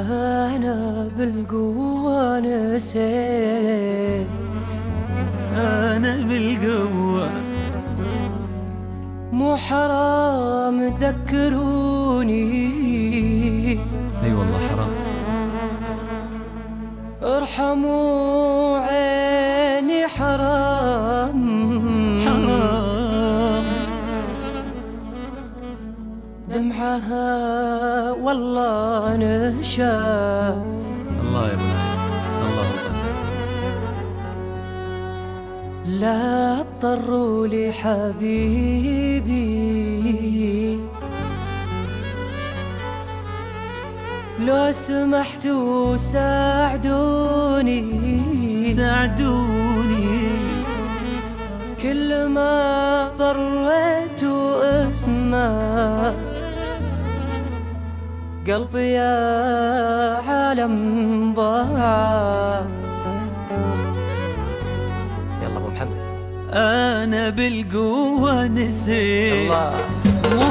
أنا بالقوة نسيت. أنا بالقوة. مو حرام تذكروني. أي والله حرام. ارحموا عيني حرام دمعها والله نشاف الله يا ابو الله الله لا اضطروا لي حبيبي لو سمحتوا ساعدوني. ساعدوني. كل ما اضطريت اسمع قلبي يا عالم ضاع يلا أبو محمد أنا بالقوة نسيت الله. مو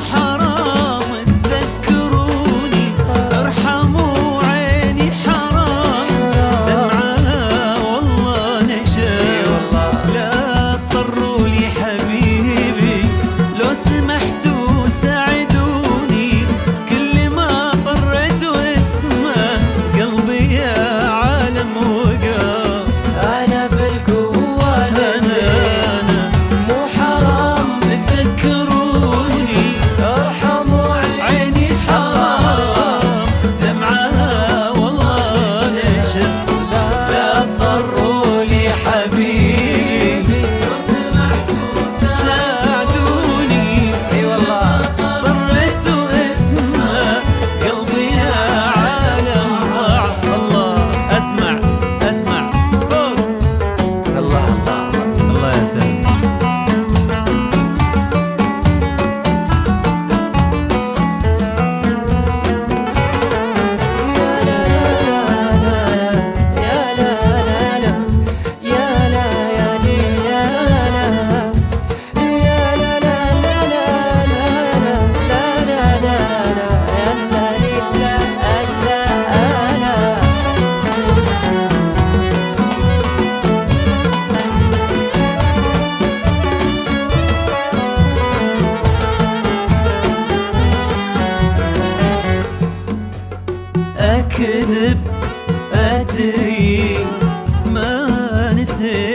أدري ما نسيت.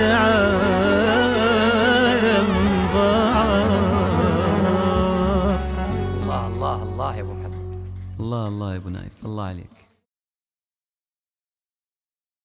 يا عالم ضعف الله الله الله يا أبو محمد. الله الله يا أبو نايف الله عليك.